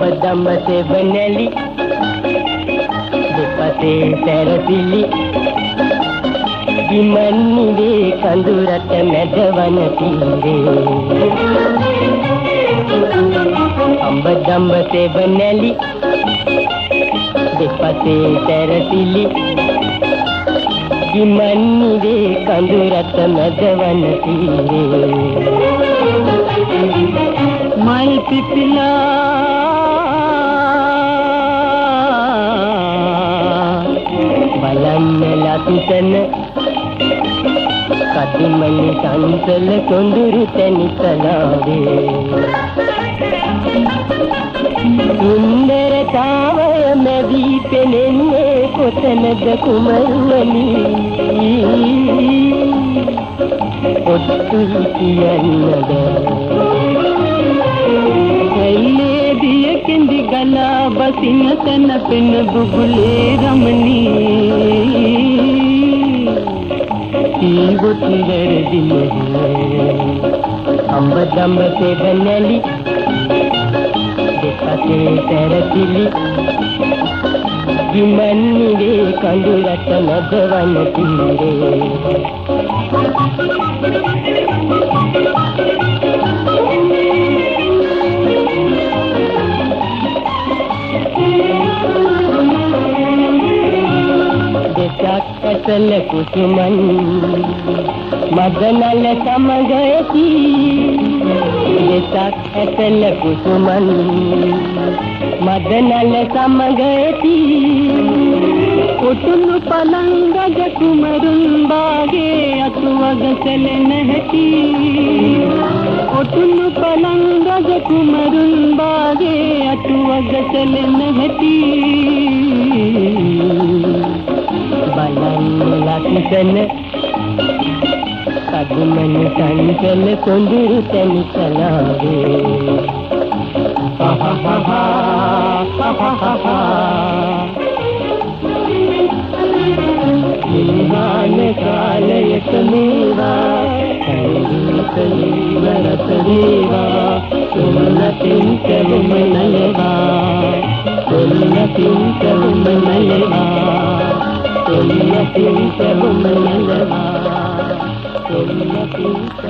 बदामचे बनली दुपाते सरसिली गिमन्नी रे कंदुरात मॅजवन तिंदे अंब दंब से बनली සෙවණැලි දෙපසේ සැරසිලි. විමන්නිවේ කඳුරට මැදවන තීරේ මල් පිපිලා බලන්න ලක්ෂණ කතිමනි සංසල කොඳුරු තනිතලාවේ සුන්දරතාවය මැවී පෙනෙන්නේ කොතනද කුමරුවනි ඔත්තු කියන්නද? ඇල්ලේ දිය කෙඳි ගලා බසින තන පෙන බුබුලේ රමණී. ජීවති වැරදිනේ අම්බ දම්බ සෙවණැලි දෙපසේ සැරසිලි විමන්නිවේ කඳුරට නදවන තීරේ දෙසක් ඇසල කුසුමන් මදනල සමග ඇති දෙසක් ඇසල කුසුමන්. මදනල සමග ඇති ඔටුනු පලංගජ කුමරුන් බාගේ අතුවග සැලෙන හැටි. ඔටුනු පලංගජ කුමරුන් බාගේ අතුවග සැලෙන හැටි. බලන්න ලක්ෂණ ನನ್ನ ಸಂಚಲ ಕೊಂಡಿರುತ್ತನು ಕಲಾವೆ ೀವಾನ ಕಾಲಯ ಸಮೀವಾ ಸಂಗೀತ ಈವರ ಸಮೀವಾ ಸುಮನ ತಿಂಕಲು ಮನಯವಾ ಸುಮನ ತಿಂಕಲು ಮನಯವಾ ಸುಮನ ತಿಂಕಲು ಮನಯವಾ Thank you.